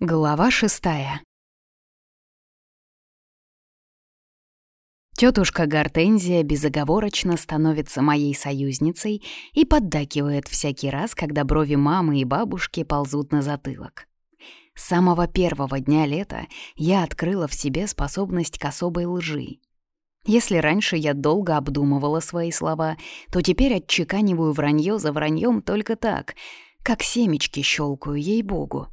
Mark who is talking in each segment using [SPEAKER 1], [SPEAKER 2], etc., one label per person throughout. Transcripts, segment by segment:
[SPEAKER 1] Глава шестая. Тетушка Гортензия безоговорочно становится моей союзницей и поддакивает всякий раз, когда брови мамы и бабушки ползут на затылок. С самого первого дня лета я открыла в себе способность к особой лжи. Если раньше я долго обдумывала свои слова, то теперь отчеканиваю вранье за враньем только так, как семечки щелкаю, ей-богу.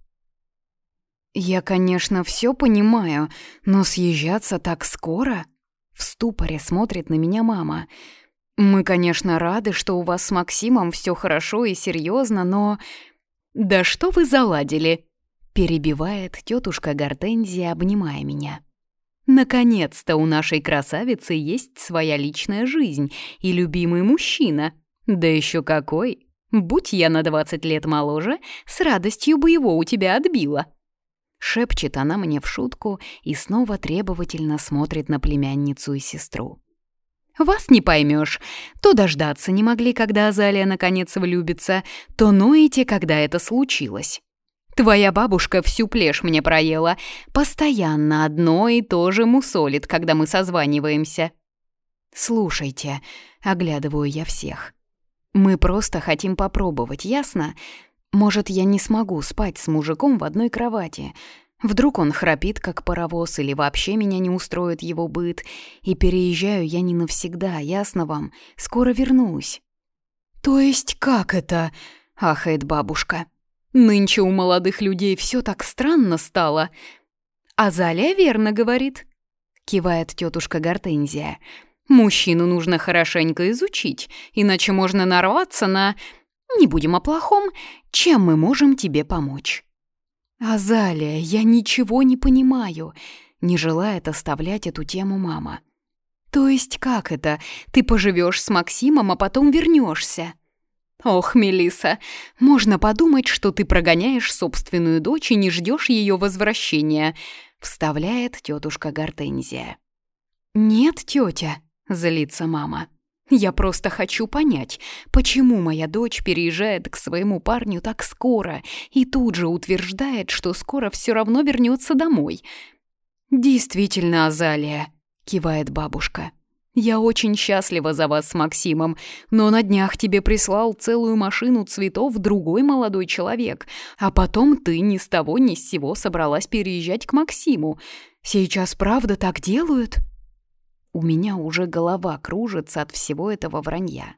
[SPEAKER 1] «Я, конечно, все понимаю, но съезжаться так скоро?» В ступоре смотрит на меня мама. «Мы, конечно, рады, что у вас с Максимом все хорошо и серьезно, но...» «Да что вы заладили?» Перебивает тетушка Гортензия, обнимая меня. «Наконец-то у нашей красавицы есть своя личная жизнь и любимый мужчина. Да еще какой! Будь я на 20 лет моложе, с радостью бы его у тебя отбила». Шепчет она мне в шутку и снова требовательно смотрит на племянницу и сестру. «Вас не поймешь. То дождаться не могли, когда Азалия наконец влюбится, то ноете, когда это случилось. Твоя бабушка всю плешь мне проела. Постоянно одно и то же мусолит, когда мы созваниваемся». «Слушайте», — оглядываю я всех. «Мы просто хотим попробовать, ясно? Может, я не смогу спать с мужиком в одной кровати. Вдруг он храпит, как паровоз, или вообще меня не устроит его быт. И переезжаю я не навсегда, ясно вам? Скоро вернусь». «То есть как это?» — ахает бабушка. «Нынче у молодых людей все так странно стало». «Азалия верно говорит», — кивает тетушка Гортензия. «Мужчину нужно хорошенько изучить, иначе можно нарваться на...» Не будем о плохом. Чем мы можем тебе помочь?» «Азалия, я ничего не понимаю», — не желает оставлять эту тему мама. «То есть как это? Ты поживешь с Максимом, а потом вернешься? «Ох, Мелиса, можно подумать, что ты прогоняешь собственную дочь и не ждешь ее возвращения», — вставляет тетушка Гортензия. «Нет, тетя», — злится мама. Я просто хочу понять, почему моя дочь переезжает к своему парню так скоро и тут же утверждает, что скоро все равно вернется домой. «Действительно, Азалия», — кивает бабушка. «Я очень счастлива за вас с Максимом, но на днях тебе прислал целую машину цветов другой молодой человек, а потом ты ни с того ни с сего собралась переезжать к Максиму. Сейчас правда так делают?» У меня уже голова кружится от всего этого вранья.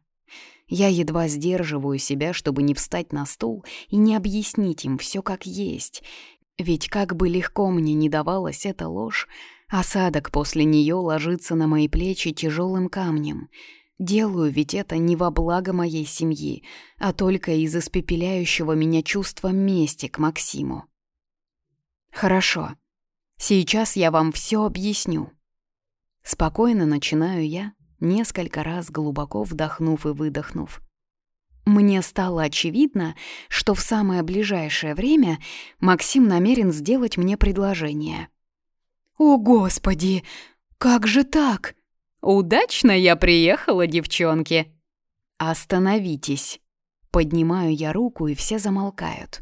[SPEAKER 1] Я едва сдерживаю себя, чтобы не встать на стул и не объяснить им все как есть. Ведь как бы легко мне не давалась эта ложь, осадок после нее ложится на мои плечи тяжелым камнем. Делаю ведь это не во благо моей семьи, а только из испепеляющего меня чувства мести к Максиму. Хорошо. Сейчас я вам все объясню. Спокойно начинаю я, несколько раз глубоко вдохнув и выдохнув. Мне стало очевидно, что в самое ближайшее время Максим намерен сделать мне предложение. «О, Господи! Как же так?» «Удачно я приехала, девчонки!» «Остановитесь!» Поднимаю я руку, и все замолкают.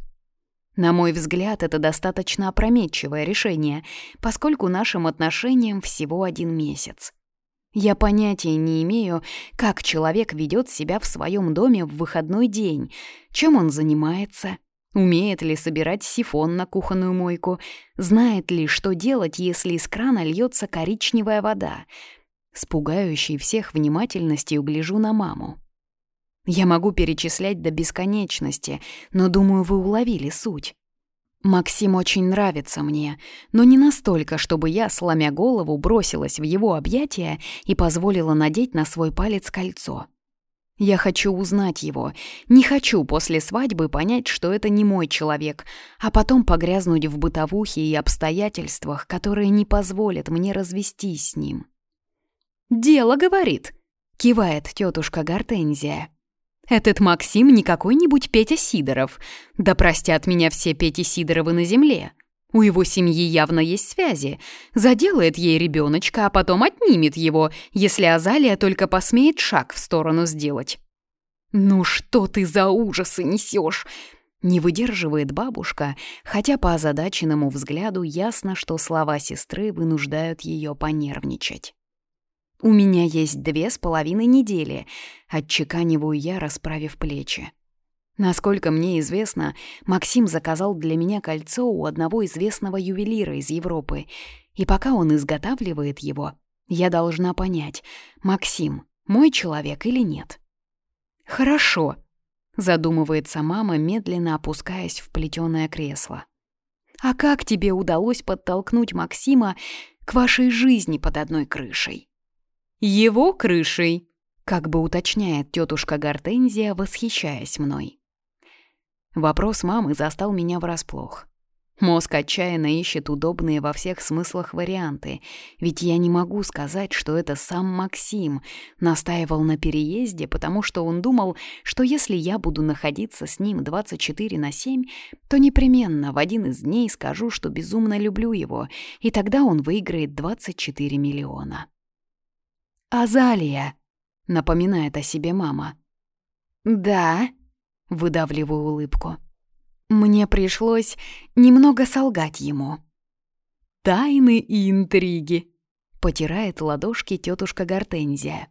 [SPEAKER 1] На мой взгляд, это достаточно опрометчивое решение, поскольку нашим отношениям всего один месяц. Я понятия не имею, как человек ведет себя в своем доме в выходной день, чем он занимается, умеет ли собирать сифон на кухонную мойку, знает ли, что делать, если из крана льется коричневая вода. С пугающей всех внимательностью гляжу на маму. Я могу перечислять до бесконечности, но думаю, вы уловили суть. Максим очень нравится мне, но не настолько, чтобы я, сломя голову, бросилась в его объятия и позволила надеть на свой палец кольцо. Я хочу узнать его, не хочу после свадьбы понять, что это не мой человек, а потом погрязнуть в бытовухе и обстоятельствах, которые не позволят мне развестись с ним. «Дело, — говорит», — кивает тетушка Гортензия. Этот Максим не какой-нибудь Петя Сидоров. Да простят меня все Пети Сидоровы на земле. У его семьи явно есть связи. Заделает ей ребеночка, а потом отнимет его, если Азалия только посмеет шаг в сторону сделать. «Ну что ты за ужасы несешь? Не выдерживает бабушка, хотя по озадаченному взгляду ясно, что слова сестры вынуждают ее понервничать. «У меня есть две с половиной недели», — отчеканиваю я, расправив плечи. Насколько мне известно, Максим заказал для меня кольцо у одного известного ювелира из Европы, и пока он изготавливает его, я должна понять, Максим мой человек или нет. «Хорошо», — задумывается мама, медленно опускаясь в плетёное кресло. «А как тебе удалось подтолкнуть Максима к вашей жизни под одной крышей?» «Его крышей», — как бы уточняет тетушка Гортензия, восхищаясь мной. Вопрос мамы застал меня врасплох. Мозг отчаянно ищет удобные во всех смыслах варианты, ведь я не могу сказать, что это сам Максим настаивал на переезде, потому что он думал, что если я буду находиться с ним 24 на 7, то непременно в один из дней скажу, что безумно люблю его, и тогда он выиграет 24 миллиона. «Азалия», — напоминает о себе мама. «Да», Выдавливаю улыбку. Мне пришлось немного солгать ему. «Тайны и интриги», — потирает ладошки тетушка Гортензия.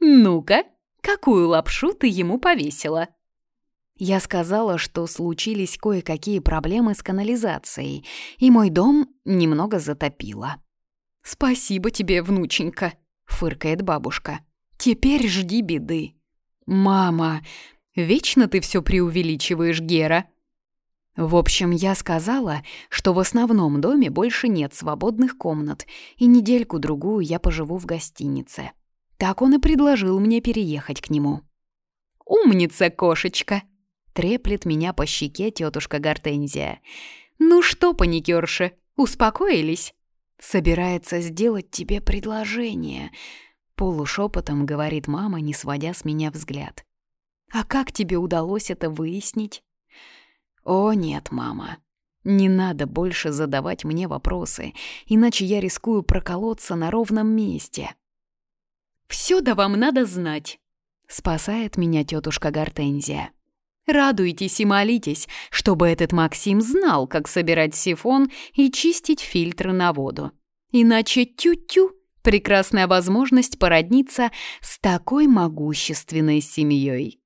[SPEAKER 1] «Ну-ка, какую лапшу ты ему повесила?» Я сказала, что случились кое-какие проблемы с канализацией, и мой дом немного затопило. «Спасибо тебе, внученька», — фыркает бабушка. «Теперь жди беды». «Мама, Вечно ты все преувеличиваешь, Гера. В общем, я сказала, что в основном доме больше нет свободных комнат, и недельку-другую я поживу в гостинице. Так он и предложил мне переехать к нему. «Умница, кошечка!» — треплет меня по щеке тетушка Гортензия. «Ну что, паникерши, успокоились?» «Собирается сделать тебе предложение», — полушепотом говорит мама, не сводя с меня взгляд. А как тебе удалось это выяснить? О, нет, мама. Не надо больше задавать мне вопросы, иначе я рискую проколоться на ровном месте. Все да вам надо знать, спасает меня тетушка Гортензия. Радуйтесь и молитесь, чтобы этот Максим знал, как собирать сифон и чистить фильтры на воду. Иначе тю-тю, прекрасная возможность породниться с такой могущественной семьей.